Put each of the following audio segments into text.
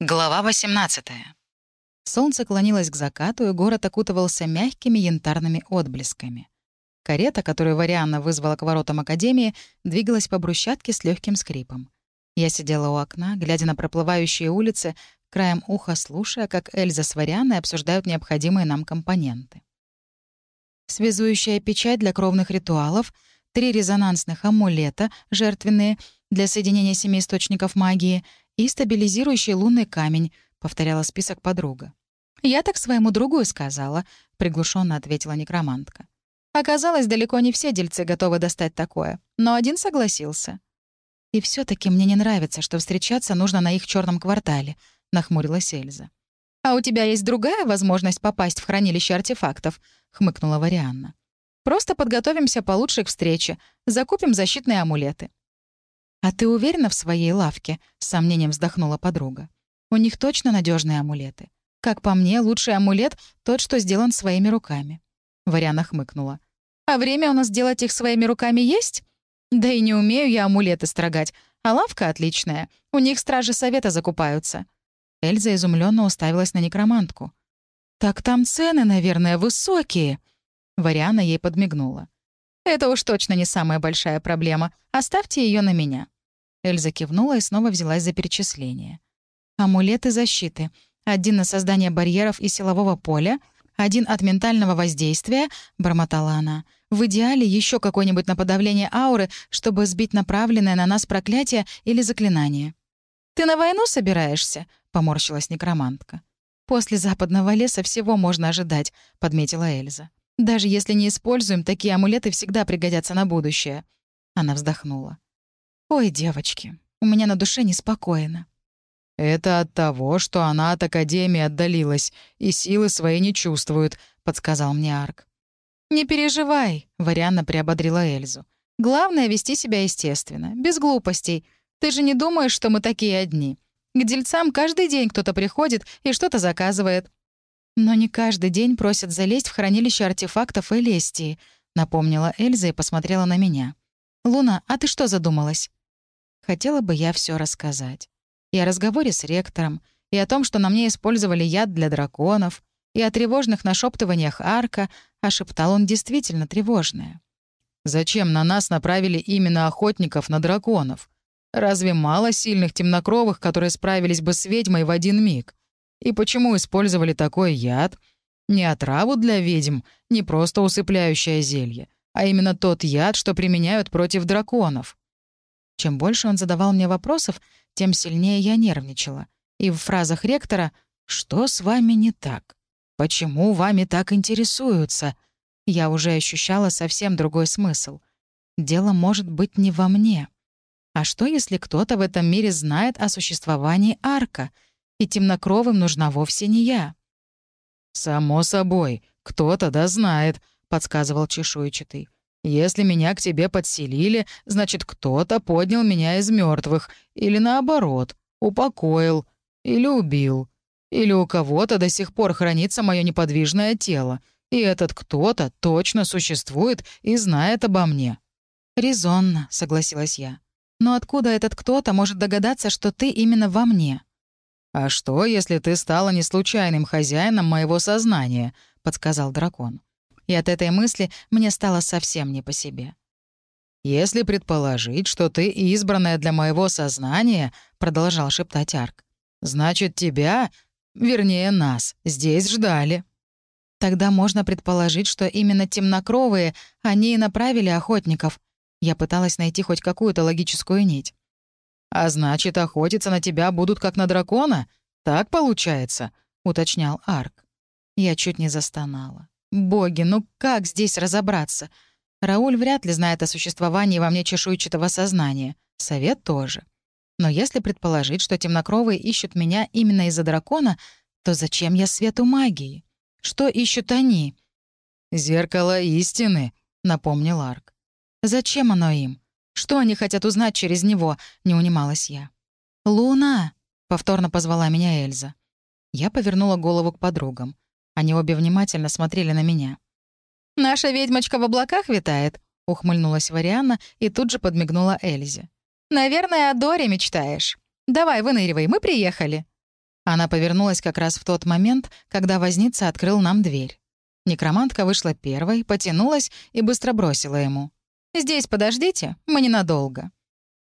Глава 18. Солнце клонилось к закату, и город окутывался мягкими янтарными отблесками. Карета, которую Варианна вызвала к воротам Академии, двигалась по брусчатке с легким скрипом. Я сидела у окна, глядя на проплывающие улицы, краем уха слушая, как Эльза с Варианной обсуждают необходимые нам компоненты. Связующая печать для кровных ритуалов, три резонансных амулета, жертвенные, для соединения семи источников магии — и стабилизирующий лунный камень», — повторяла список подруга. «Я так своему другу и сказала», — приглушенно ответила некромантка. «Оказалось, далеко не все дельцы готовы достать такое, но один согласился». «И все таки мне не нравится, что встречаться нужно на их черном квартале», — нахмурилась Эльза. «А у тебя есть другая возможность попасть в хранилище артефактов», — хмыкнула Варианна. «Просто подготовимся получше к встрече, закупим защитные амулеты. «А ты уверена в своей лавке?» — с сомнением вздохнула подруга. «У них точно надежные амулеты. Как по мне, лучший амулет — тот, что сделан своими руками». Варяна хмыкнула. «А время у нас делать их своими руками есть? Да и не умею я амулеты строгать, а лавка отличная. У них стражи совета закупаются». Эльза изумленно уставилась на некромантку. «Так там цены, наверное, высокие». Вариана ей подмигнула. «Это уж точно не самая большая проблема. Оставьте ее на меня». Эльза кивнула и снова взялась за перечисление. «Амулеты защиты. Один на создание барьеров и силового поля, один от ментального воздействия», — бормотала она. «В идеале еще какой-нибудь на подавление ауры, чтобы сбить направленное на нас проклятие или заклинание». «Ты на войну собираешься?» — поморщилась некромантка. «После западного леса всего можно ожидать», — подметила Эльза. «Даже если не используем, такие амулеты всегда пригодятся на будущее». Она вздохнула. «Ой, девочки, у меня на душе неспокойно». «Это от того, что она от Академии отдалилась и силы свои не чувствует», — подсказал мне Арк. «Не переживай», — Варианна приободрила Эльзу. «Главное — вести себя естественно, без глупостей. Ты же не думаешь, что мы такие одни. К дельцам каждый день кто-то приходит и что-то заказывает». «Но не каждый день просят залезть в хранилище артефактов и лестии», — напомнила Эльза и посмотрела на меня. «Луна, а ты что задумалась?» Хотела бы я все рассказать. И о разговоре с ректором, и о том, что на мне использовали яд для драконов, и о тревожных нашептываниях Арка, а шептал он действительно тревожное. «Зачем на нас направили именно охотников на драконов? Разве мало сильных темнокровых, которые справились бы с ведьмой в один миг? И почему использовали такой яд? Не отраву для ведьм, не просто усыпляющее зелье, а именно тот яд, что применяют против драконов. Чем больше он задавал мне вопросов, тем сильнее я нервничала. И в фразах ректора «Что с вами не так? Почему вами так интересуются?» я уже ощущала совсем другой смысл. Дело может быть не во мне. А что, если кто-то в этом мире знает о существовании арка, и темнокровым нужна вовсе не я? «Само собой, кто-то да знает», — подсказывал чешуйчатый. Если меня к тебе подселили, значит, кто-то поднял меня из мертвых, или наоборот, упокоил, или убил. Или у кого-то до сих пор хранится мое неподвижное тело, и этот кто-то точно существует и знает обо мне». «Резонно», — согласилась я. «Но откуда этот кто-то может догадаться, что ты именно во мне?» «А что, если ты стала не случайным хозяином моего сознания?» — подсказал дракон и от этой мысли мне стало совсем не по себе. «Если предположить, что ты избранная для моего сознания», — продолжал шептать Арк, «значит, тебя, вернее, нас, здесь ждали». Тогда можно предположить, что именно темнокровые они и направили охотников. Я пыталась найти хоть какую-то логическую нить. «А значит, охотиться на тебя будут как на дракона? Так получается?» — уточнял Арк. Я чуть не застонала. Боги, ну как здесь разобраться? Рауль вряд ли знает о существовании во мне чешуйчатого сознания. Совет тоже. Но если предположить, что темнокровые ищут меня именно из-за дракона, то зачем я свету магии? Что ищут они? «Зеркало истины», — напомнил Арк. «Зачем оно им? Что они хотят узнать через него?» — не унималась я. «Луна!» — повторно позвала меня Эльза. Я повернула голову к подругам. Они обе внимательно смотрели на меня. «Наша ведьмочка в облаках витает», — ухмыльнулась Варианна и тут же подмигнула Эльзе. «Наверное, о Доре мечтаешь. Давай, выныривай, мы приехали». Она повернулась как раз в тот момент, когда возница открыл нам дверь. Некромантка вышла первой, потянулась и быстро бросила ему. «Здесь подождите, мы ненадолго».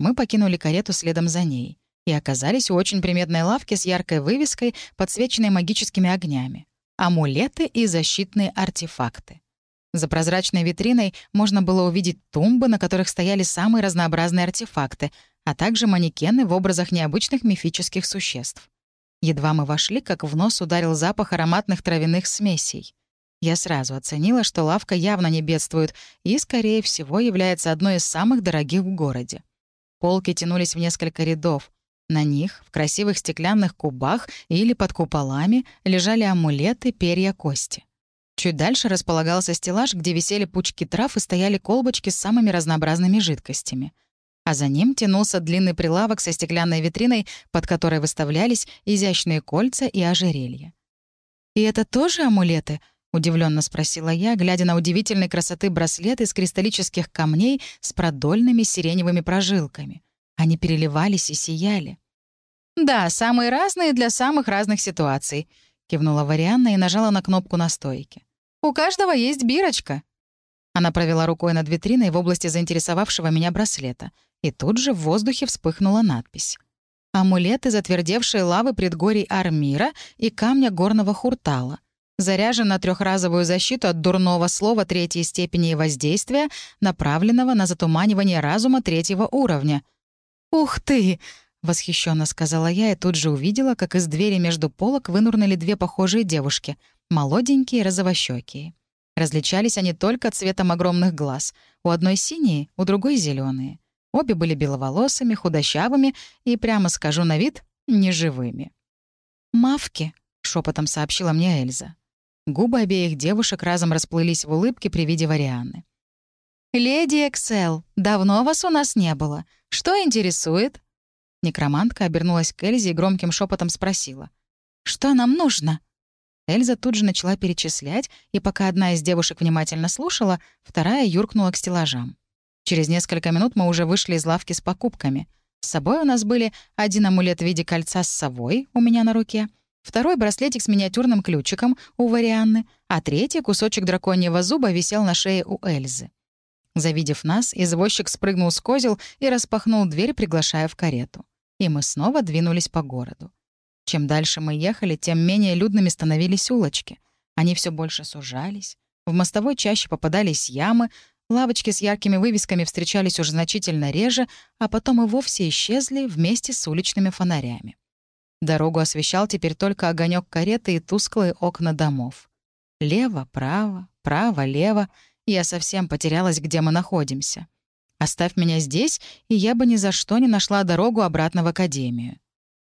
Мы покинули карету следом за ней и оказались у очень приметной лавки с яркой вывеской, подсвеченной магическими огнями. Амулеты и защитные артефакты. За прозрачной витриной можно было увидеть тумбы, на которых стояли самые разнообразные артефакты, а также манекены в образах необычных мифических существ. Едва мы вошли, как в нос ударил запах ароматных травяных смесей. Я сразу оценила, что лавка явно не бедствует и, скорее всего, является одной из самых дорогих в городе. Полки тянулись в несколько рядов. На них, в красивых стеклянных кубах или под куполами, лежали амулеты, перья, кости. Чуть дальше располагался стеллаж, где висели пучки трав и стояли колбочки с самыми разнообразными жидкостями — а за ним тянулся длинный прилавок со стеклянной витриной, под которой выставлялись изящные кольца и ожерелья. «И это тоже амулеты?» — удивленно спросила я, глядя на удивительной красоты браслет из кристаллических камней с продольными сиреневыми прожилками. Они переливались и сияли. «Да, самые разные для самых разных ситуаций», — кивнула Варианна и нажала на кнопку на стойке. «У каждого есть бирочка». Она провела рукой над витриной в области заинтересовавшего меня браслета — и тут же в воздухе вспыхнула надпись. «Амулеты затвердевшие лавы предгорий Армира и камня горного Хуртала. Заряжен на трехразовую защиту от дурного слова третьей степени воздействия, направленного на затуманивание разума третьего уровня». «Ух ты!» — восхищенно сказала я и тут же увидела, как из двери между полок вынурнули две похожие девушки, молоденькие и розовощёкие. Различались они только цветом огромных глаз. У одной синие, у другой зеленые. Обе были беловолосыми, худощавыми и, прямо скажу на вид, неживыми. «Мавки», — шепотом сообщила мне Эльза. Губы обеих девушек разом расплылись в улыбке при виде Варианны. «Леди Эксел, давно вас у нас не было. Что интересует?» Некромантка обернулась к Эльзе и громким шепотом спросила. «Что нам нужно?» Эльза тут же начала перечислять, и пока одна из девушек внимательно слушала, вторая юркнула к стеллажам. Через несколько минут мы уже вышли из лавки с покупками. С собой у нас были один амулет в виде кольца с совой у меня на руке, второй браслетик с миниатюрным ключиком у Варианны, а третий кусочек драконьего зуба висел на шее у Эльзы. Завидев нас, извозчик спрыгнул с козел и распахнул дверь, приглашая в карету. И мы снова двинулись по городу. Чем дальше мы ехали, тем менее людными становились улочки. Они все больше сужались. В мостовой чаще попадались ямы, Лавочки с яркими вывесками встречались уже значительно реже, а потом и вовсе исчезли вместе с уличными фонарями. Дорогу освещал теперь только огонек кареты и тусклые окна домов. Лево, право, право, лево. Я совсем потерялась, где мы находимся. Оставь меня здесь, и я бы ни за что не нашла дорогу обратно в академию.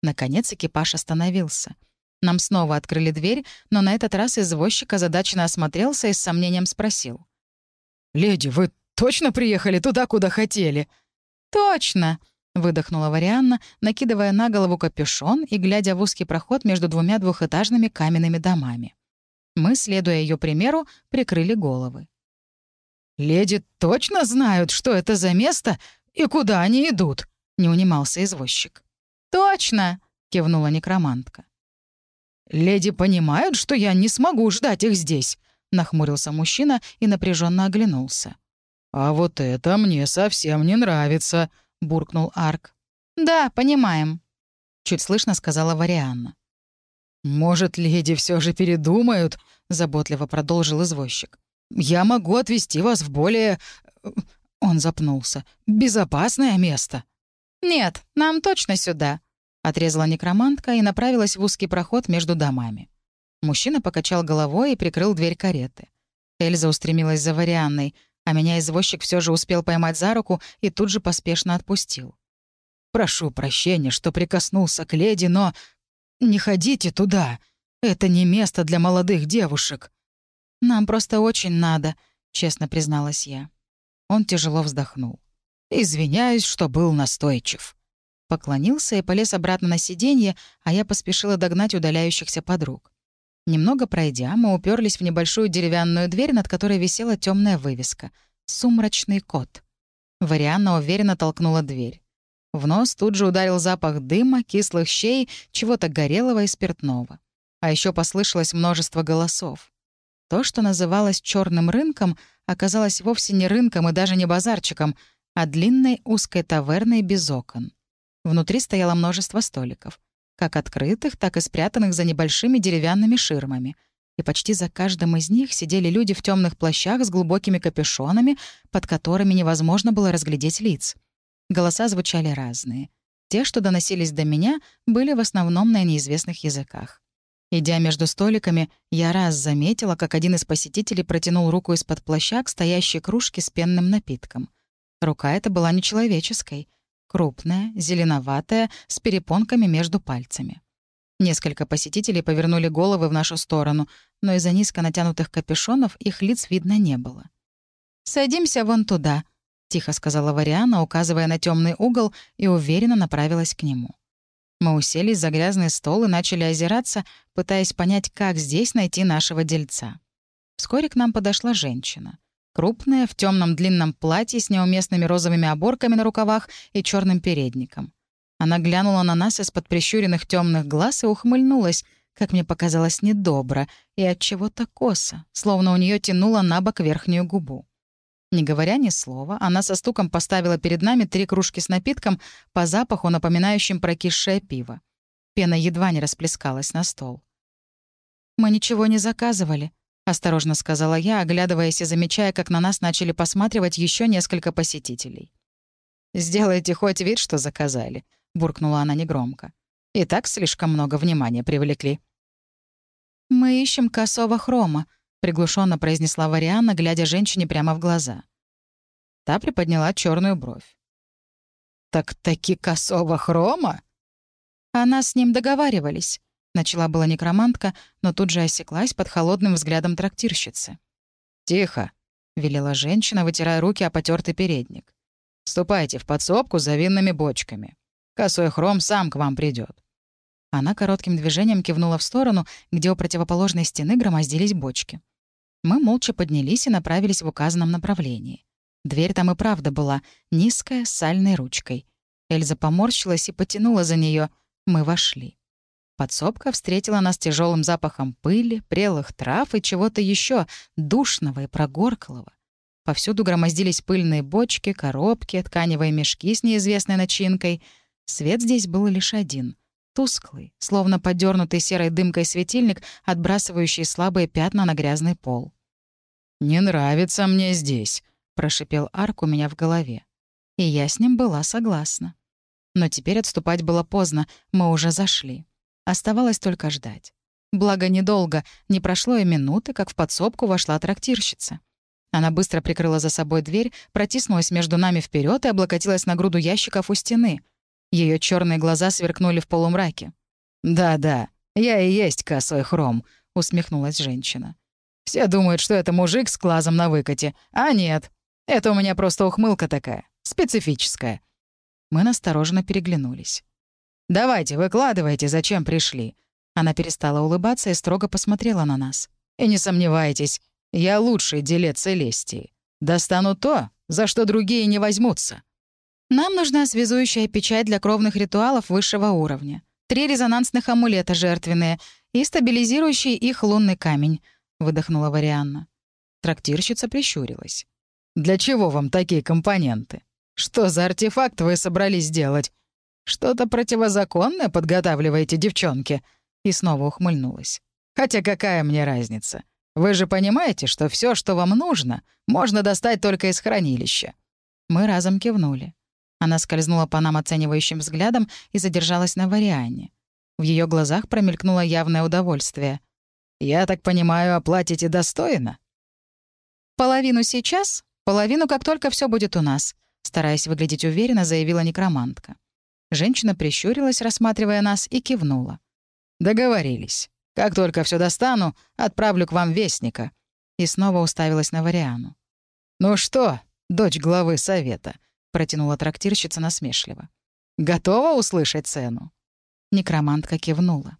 Наконец экипаж остановился. Нам снова открыли дверь, но на этот раз извозчик озадаченно осмотрелся и с сомнением спросил. «Леди, вы точно приехали туда, куда хотели?» «Точно!» — выдохнула Варианна, накидывая на голову капюшон и глядя в узкий проход между двумя двухэтажными каменными домами. Мы, следуя ее примеру, прикрыли головы. «Леди точно знают, что это за место и куда они идут?» — не унимался извозчик. «Точно!» — кивнула некромантка. «Леди понимают, что я не смогу ждать их здесь?» Нахмурился мужчина и напряженно оглянулся. «А вот это мне совсем не нравится», — буркнул Арк. «Да, понимаем», — чуть слышно сказала Варианна. «Может, леди все же передумают?» — заботливо продолжил извозчик. «Я могу отвезти вас в более...» Он запнулся. «Безопасное место». «Нет, нам точно сюда», — отрезала некромантка и направилась в узкий проход между домами. Мужчина покачал головой и прикрыл дверь кареты. Эльза устремилась за Варианной, а меня извозчик все же успел поймать за руку и тут же поспешно отпустил. «Прошу прощения, что прикоснулся к леди, но... Не ходите туда. Это не место для молодых девушек». «Нам просто очень надо», — честно призналась я. Он тяжело вздохнул. «Извиняюсь, что был настойчив». Поклонился и полез обратно на сиденье, а я поспешила догнать удаляющихся подруг. Немного пройдя, мы уперлись в небольшую деревянную дверь, над которой висела темная вывеска «Сумрачный кот». Варианна уверенно толкнула дверь. В нос тут же ударил запах дыма, кислых щей, чего-то горелого и спиртного. А еще послышалось множество голосов. То, что называлось черным рынком, оказалось вовсе не рынком и даже не базарчиком, а длинной узкой таверной без окон. Внутри стояло множество столиков, как открытых, так и спрятанных за небольшими деревянными ширмами. И почти за каждым из них сидели люди в темных плащах с глубокими капюшонами, под которыми невозможно было разглядеть лиц. Голоса звучали разные. Те, что доносились до меня, были в основном на неизвестных языках. Идя между столиками, я раз заметила, как один из посетителей протянул руку из-под плаща к стоящей кружке с пенным напитком. Рука эта была нечеловеческой. Крупная, зеленоватая, с перепонками между пальцами. Несколько посетителей повернули головы в нашу сторону, но из-за низко натянутых капюшонов их лиц видно не было. «Садимся вон туда», — тихо сказала Вариана, указывая на темный угол, и уверенно направилась к нему. Мы уселись за грязный стол и начали озираться, пытаясь понять, как здесь найти нашего дельца. Вскоре к нам подошла женщина. Крупная, в темном длинном платье с неуместными розовыми оборками на рукавах и черным передником. Она глянула на нас из-под прищуренных темных глаз и ухмыльнулась, как мне показалось, недобро и от чего-то косо, словно у нее тянуло на бок верхнюю губу. Не говоря ни слова, она со стуком поставила перед нами три кружки с напитком, по запаху напоминающим прокисшее пиво. Пена едва не расплескалась на стол. «Мы ничего не заказывали», — осторожно сказала я, оглядываясь и замечая, как на нас начали посматривать еще несколько посетителей. «Сделайте хоть вид, что заказали», — буркнула она негромко. «И так слишком много внимания привлекли». «Мы ищем косого хрома», приглушенно произнесла Варианна, глядя женщине прямо в глаза. Та приподняла черную бровь. «Так таки косого хрома?» «Она с ним договаривались», — начала была некромантка, но тут же осеклась под холодным взглядом трактирщицы. «Тихо», — велела женщина, вытирая руки о потертый передник. «Ступайте в подсобку за винными бочками. Косой хром сам к вам придет. Она коротким движением кивнула в сторону, где у противоположной стены громоздились бочки. Мы молча поднялись и направились в указанном направлении. Дверь там и правда была, низкая, с сальной ручкой. Эльза поморщилась и потянула за нее. Мы вошли. Подсобка встретила нас тяжелым запахом пыли, прелых трав и чего-то еще душного и прогорклого. Повсюду громоздились пыльные бочки, коробки, тканевые мешки с неизвестной начинкой. Свет здесь был лишь один — тусклый, словно подернутый серой дымкой светильник, отбрасывающий слабые пятна на грязный пол. «Не нравится мне здесь», — прошипел Арк у меня в голове. И я с ним была согласна. Но теперь отступать было поздно, мы уже зашли. Оставалось только ждать. Благо, недолго, не прошло и минуты, как в подсобку вошла трактирщица. Она быстро прикрыла за собой дверь, протиснулась между нами вперед и облокотилась на груду ящиков у стены. Ее черные глаза сверкнули в полумраке. «Да-да, я и есть косой хром», — усмехнулась женщина. Все думают, что это мужик с глазом на выкате. А нет. Это у меня просто ухмылка такая. Специфическая. Мы настороженно переглянулись. «Давайте, выкладывайте, зачем пришли». Она перестала улыбаться и строго посмотрела на нас. «И не сомневайтесь, я лучший делец Целестии. Достану то, за что другие не возьмутся». Нам нужна связующая печать для кровных ритуалов высшего уровня, три резонансных амулета жертвенные и стабилизирующий их лунный камень —— выдохнула Варианна. Трактирщица прищурилась. «Для чего вам такие компоненты? Что за артефакт вы собрались делать? Что-то противозаконное подготавливаете, девчонки?» И снова ухмыльнулась. «Хотя какая мне разница? Вы же понимаете, что все, что вам нужно, можно достать только из хранилища». Мы разом кивнули. Она скользнула по нам оценивающим взглядом и задержалась на Вариане. В ее глазах промелькнуло явное удовольствие — я так понимаю, оплатите достойно?» «Половину сейчас, половину, как только все будет у нас», стараясь выглядеть уверенно, заявила некромантка. Женщина прищурилась, рассматривая нас, и кивнула. «Договорились. Как только все достану, отправлю к вам вестника». И снова уставилась на Вариану. «Ну что, дочь главы совета?» — протянула трактирщица насмешливо. «Готова услышать цену?» Некромантка кивнула.